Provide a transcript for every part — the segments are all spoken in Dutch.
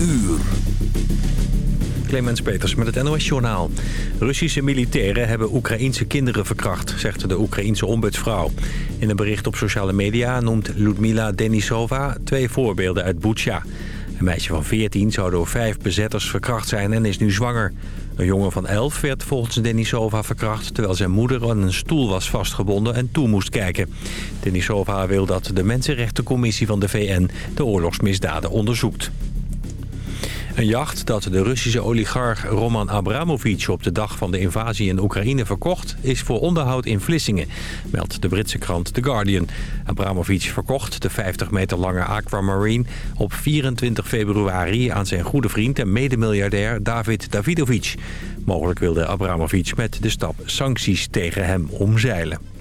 uur. Clemens Peters met het NOS-journaal. Russische militairen hebben Oekraïense kinderen verkracht, zegt de Oekraïense ombudsvrouw. In een bericht op sociale media noemt Ludmila Denisova twee voorbeelden uit Butsja. Een meisje van 14 zou door vijf bezetters verkracht zijn en is nu zwanger. Een jongen van 11 werd volgens Denisova verkracht... terwijl zijn moeder aan een stoel was vastgebonden en toe moest kijken. Denisova wil dat de Mensenrechtencommissie van de VN de oorlogsmisdaden onderzoekt. Een jacht dat de Russische oligarch Roman Abramovic op de dag van de invasie in Oekraïne verkocht... is voor onderhoud in Vlissingen, meldt de Britse krant The Guardian. Abramovic verkocht de 50 meter lange Aquamarine op 24 februari... aan zijn goede vriend en medemiljardair David Davidovic. Mogelijk wilde Abramovic met de stap sancties tegen hem omzeilen.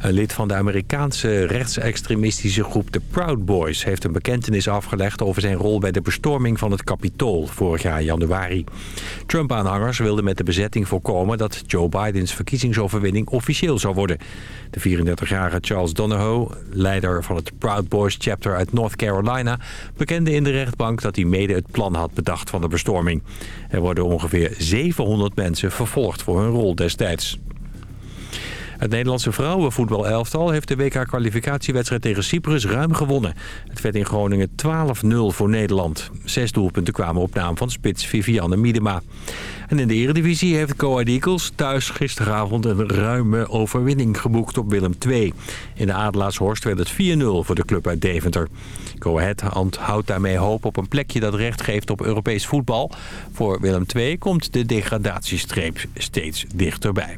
Een lid van de Amerikaanse rechtsextremistische groep de Proud Boys... heeft een bekentenis afgelegd over zijn rol bij de bestorming van het Capitool vorig jaar januari. Trump-aanhangers wilden met de bezetting voorkomen dat Joe Bidens verkiezingsoverwinning officieel zou worden. De 34-jarige Charles Donahoe, leider van het Proud Boys chapter uit North Carolina... bekende in de rechtbank dat hij mede het plan had bedacht van de bestorming. Er worden ongeveer 700 mensen vervolgd voor hun rol destijds. Het Nederlandse vrouwenvoetbalelftal heeft de WK-kwalificatiewedstrijd tegen Cyprus ruim gewonnen. Het werd in Groningen 12-0 voor Nederland. Zes doelpunten kwamen op naam van spits Vivianne Miedema. En in de eredivisie heeft Ahead Eagles thuis gisteravond een ruime overwinning geboekt op Willem II. In de Adelaarshorst werd het 4-0 voor de club uit Deventer. Go Ahead houdt daarmee hoop op een plekje dat recht geeft op Europees voetbal. Voor Willem II komt de degradatiestreep steeds dichterbij.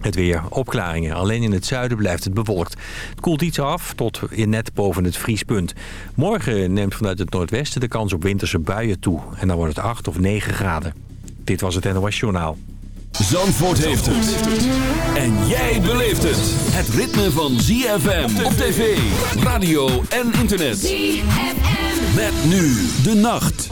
Het weer, opklaringen. Alleen in het zuiden blijft het bewolkt. Het koelt iets af tot in net boven het vriespunt. Morgen neemt vanuit het noordwesten de kans op winterse buien toe. En dan wordt het 8 of 9 graden. Dit was het NOS Journaal. Zandvoort heeft het. En jij beleeft het. Het ritme van ZFM op tv, radio en internet. ZFM. Met nu de nacht.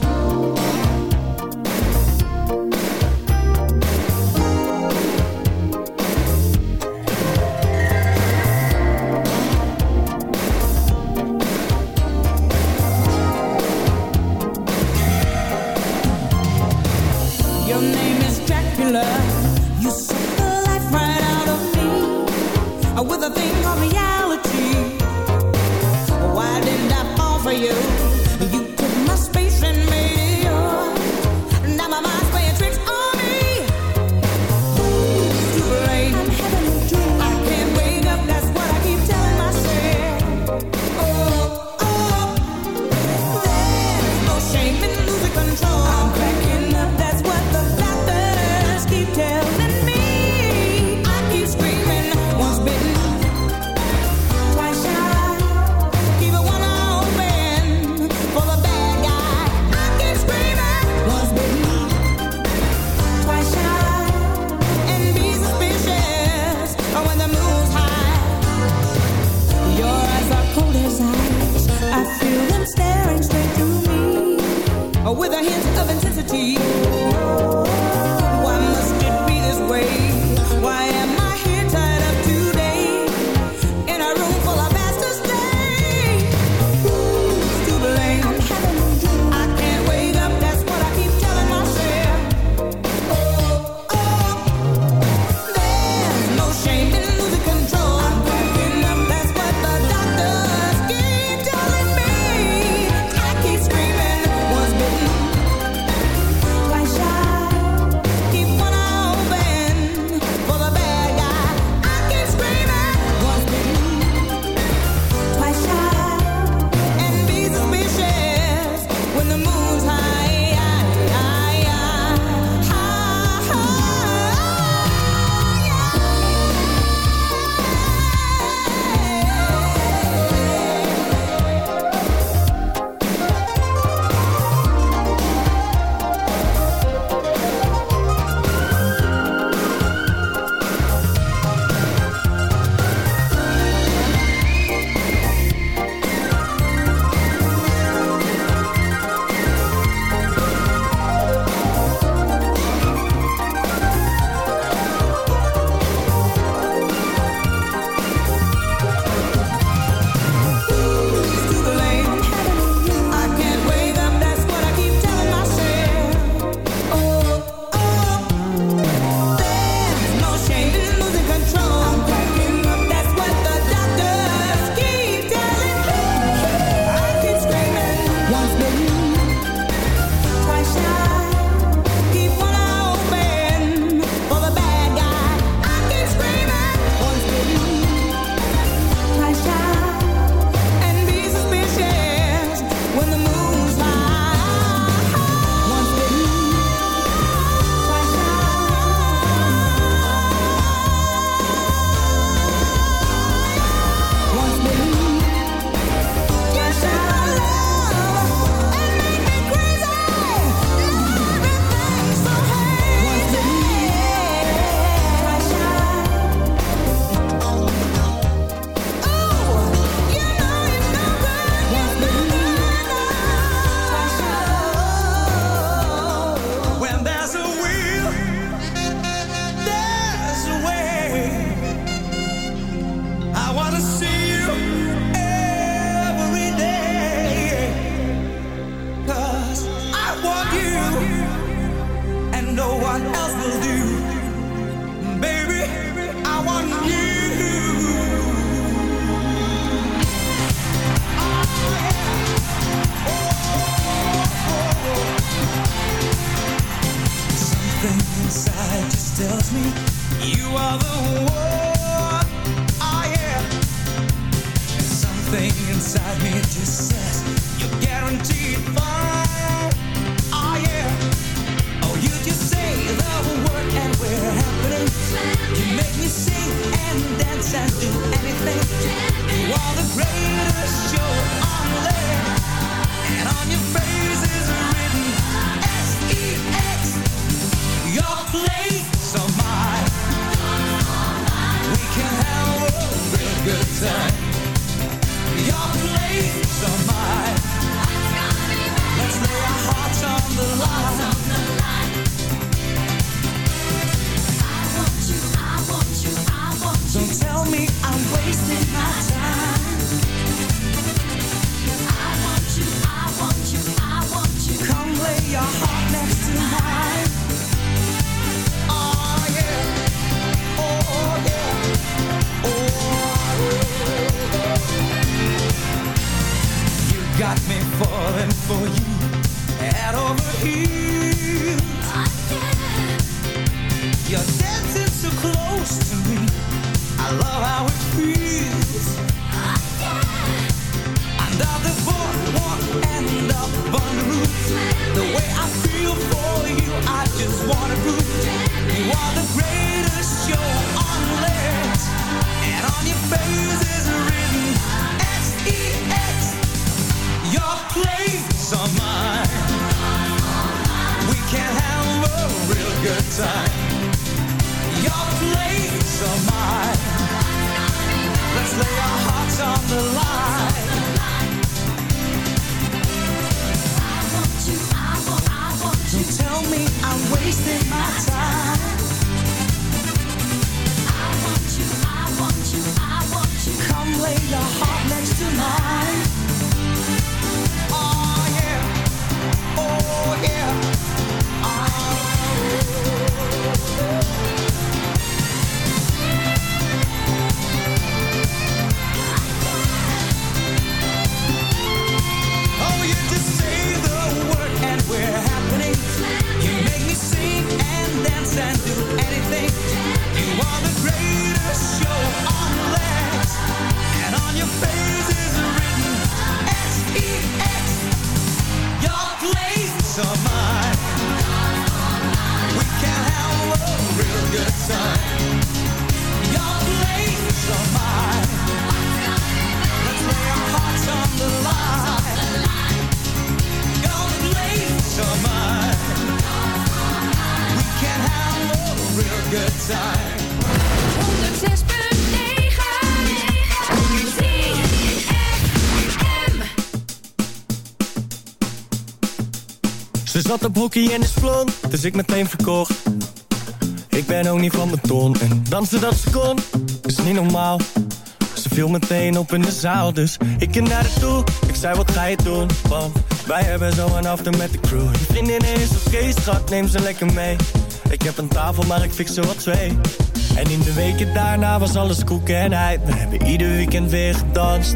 Zat op hockey en is blond, dus ik meteen verkocht. Ik ben ook niet van beton en dansen dat ze kon, is niet normaal. Ze viel meteen op in de zaal, dus ik ging naar haar toe. Ik zei, wat ga je doen? Want wij hebben zo een after met de crew. Je vriendin is oké, okay, schat, neem ze lekker mee. Ik heb een tafel, maar ik fix er wat twee. En in de weken daarna was alles koek en ei. We hebben ieder weekend weer gedanst.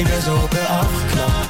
Ik ben zo op afgeknapt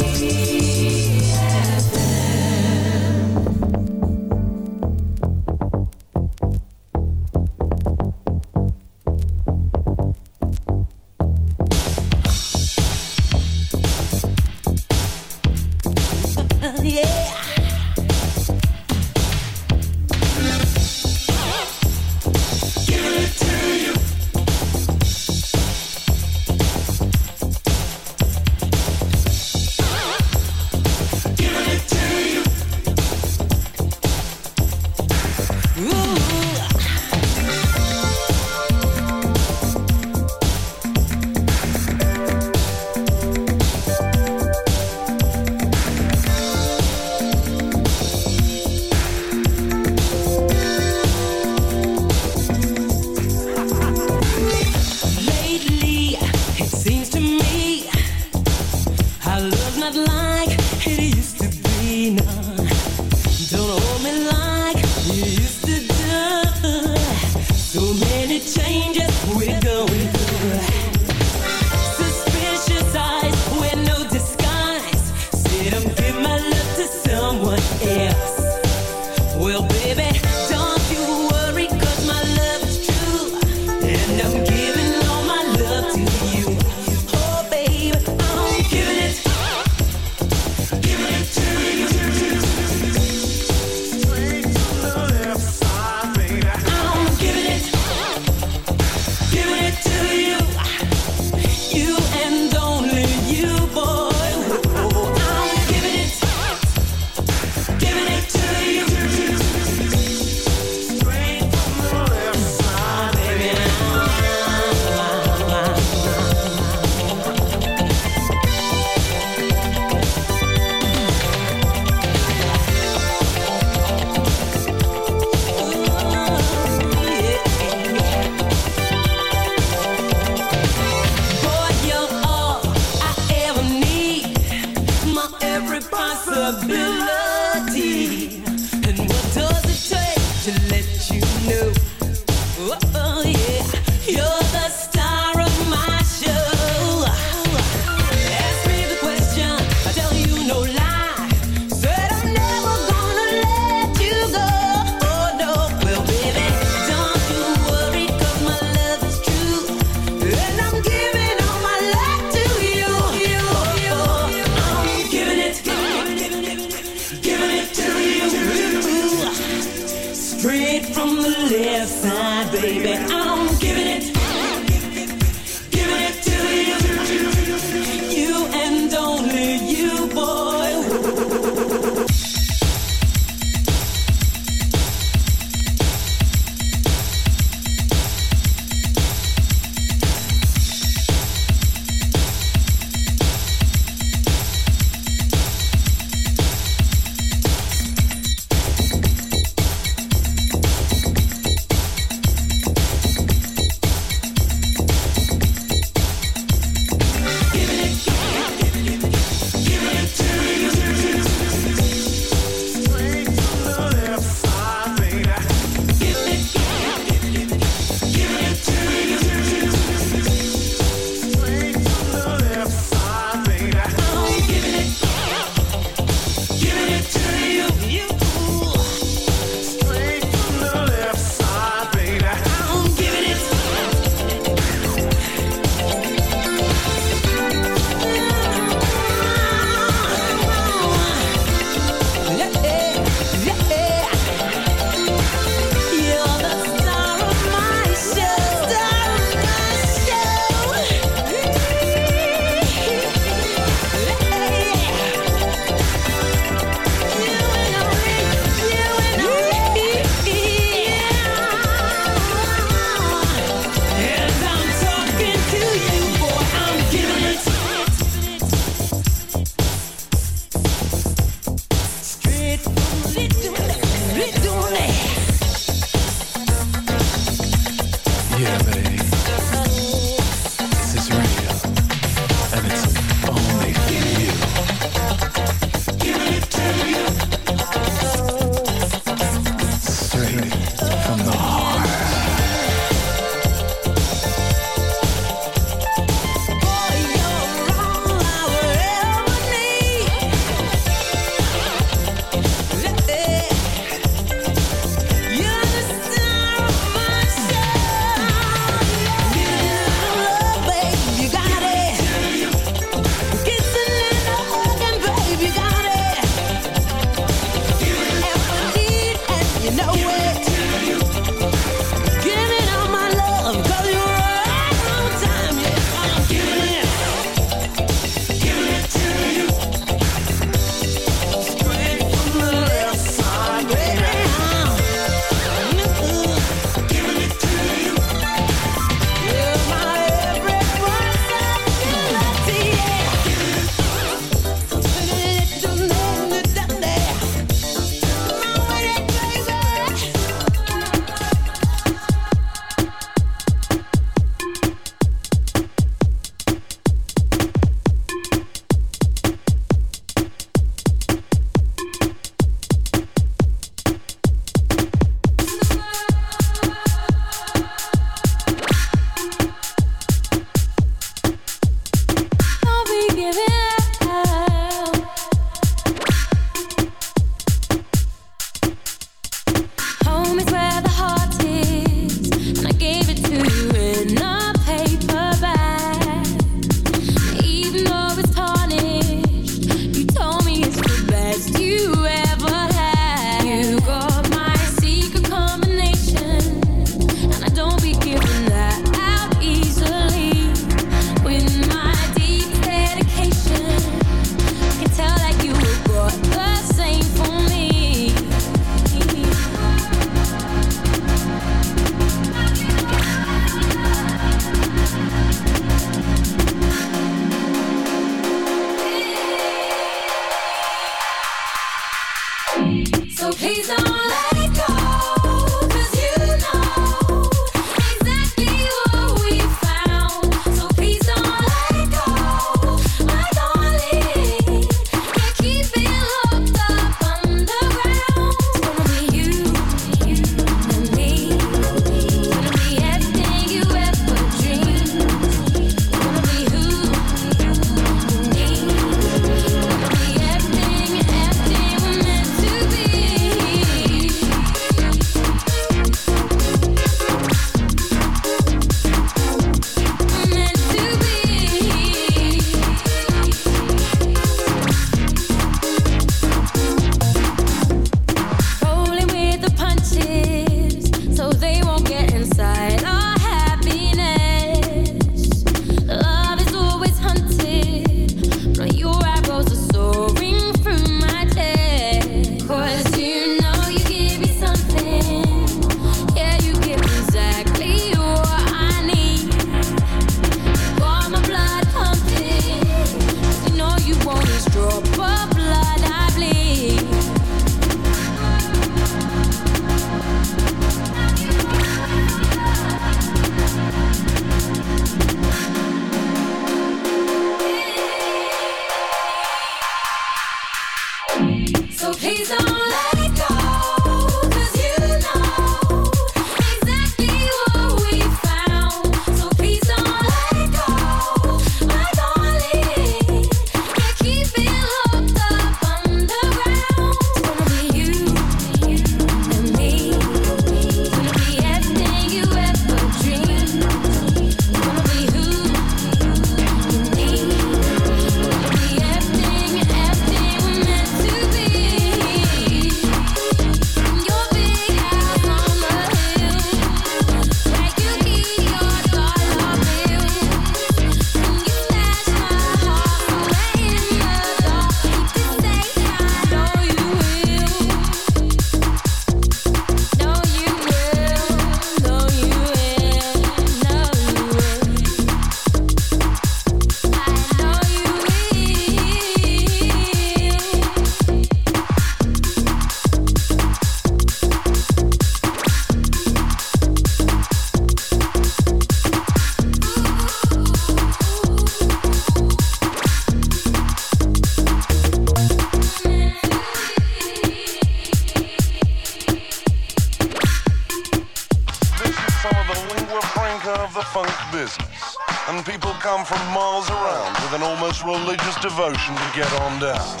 And people come from miles around with an almost religious devotion to get on down.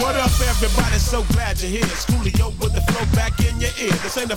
What up, everybody? So glad you're here. Schoolio with the flow back in your ear. This ain't a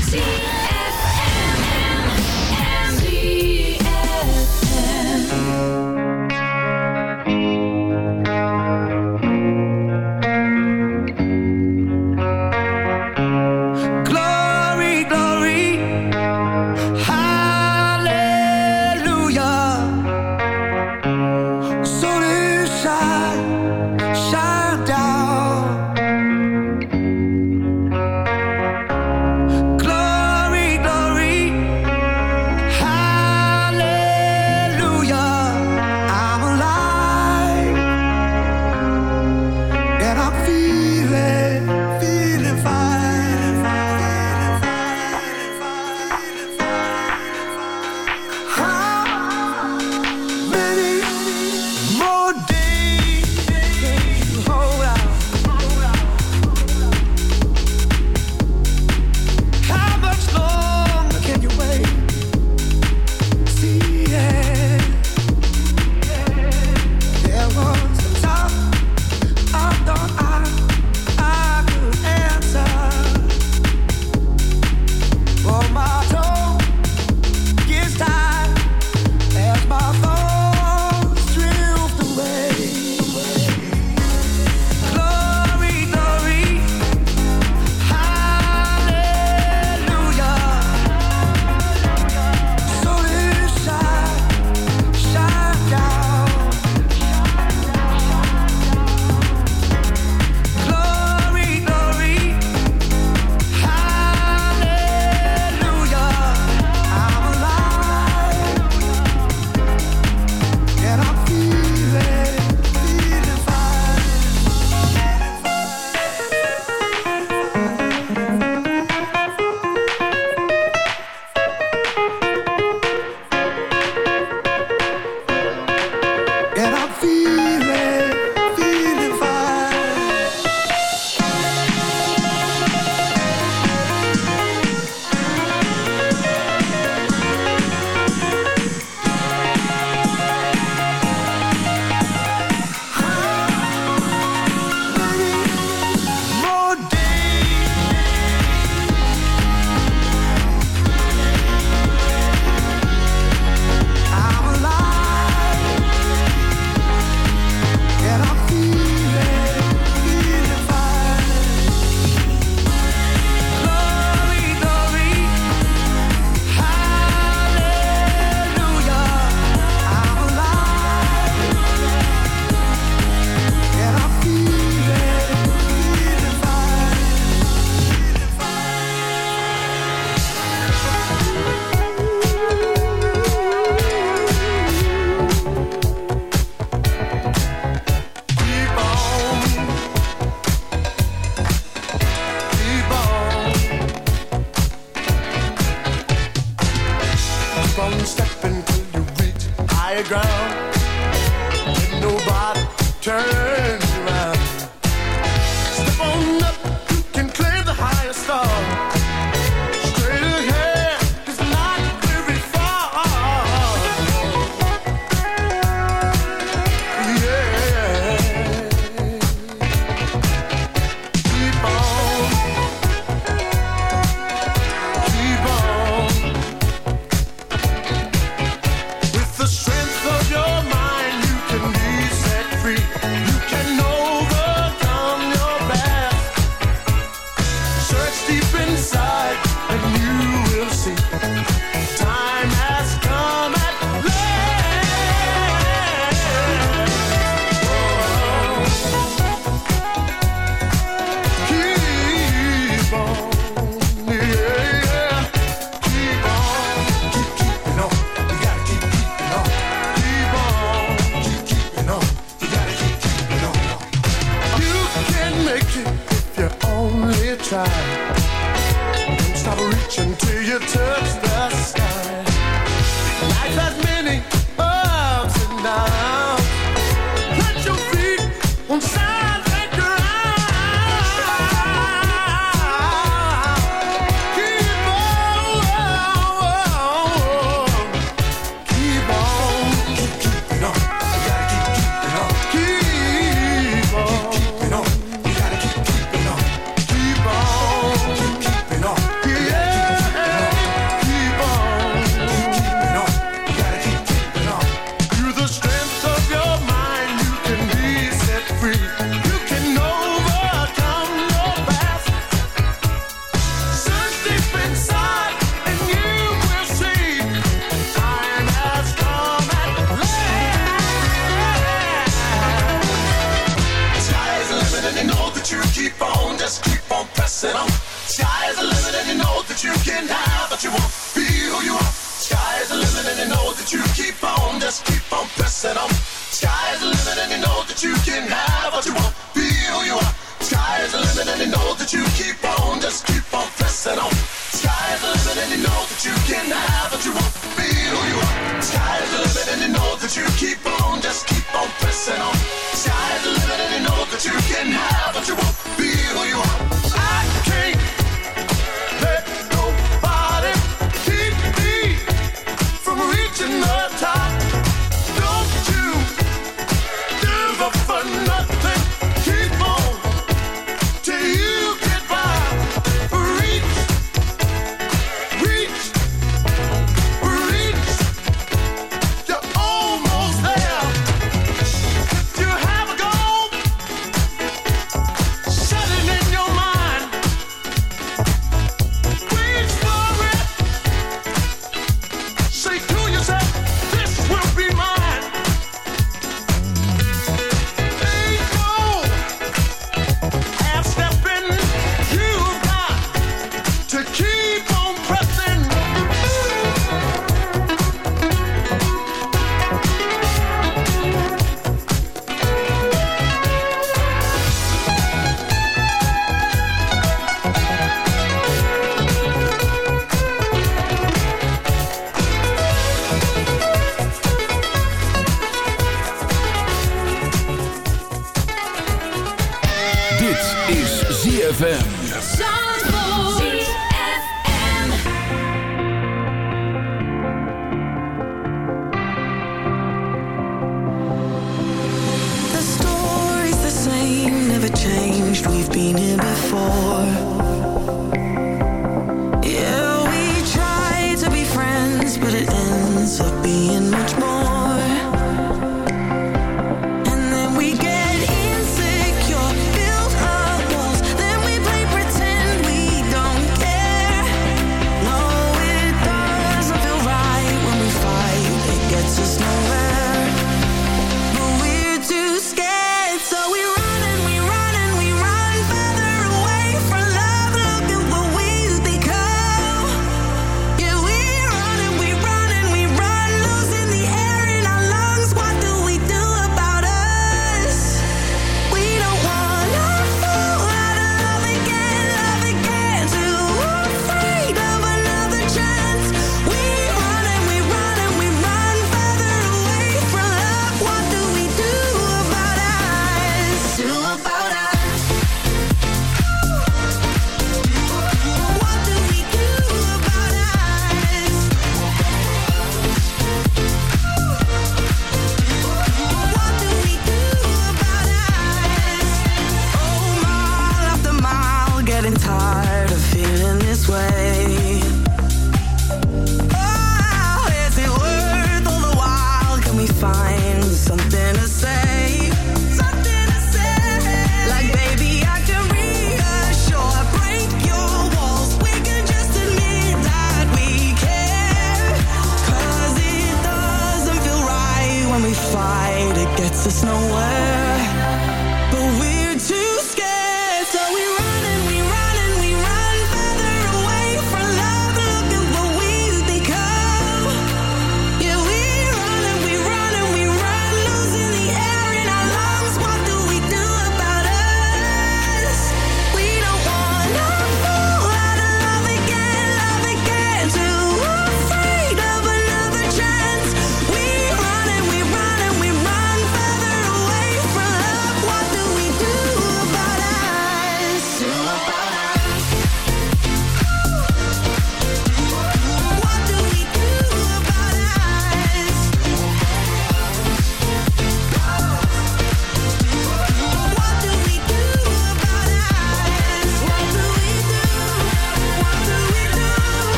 ZFM.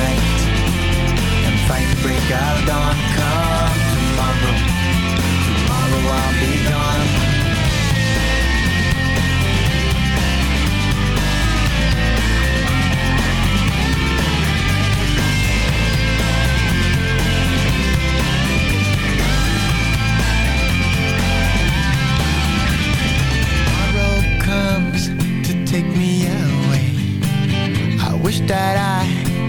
tonight and fight break of dawn. Come tomorrow, tomorrow I'll be gone. Tomorrow comes to take me away. I wish that I,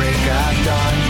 Break of dawn.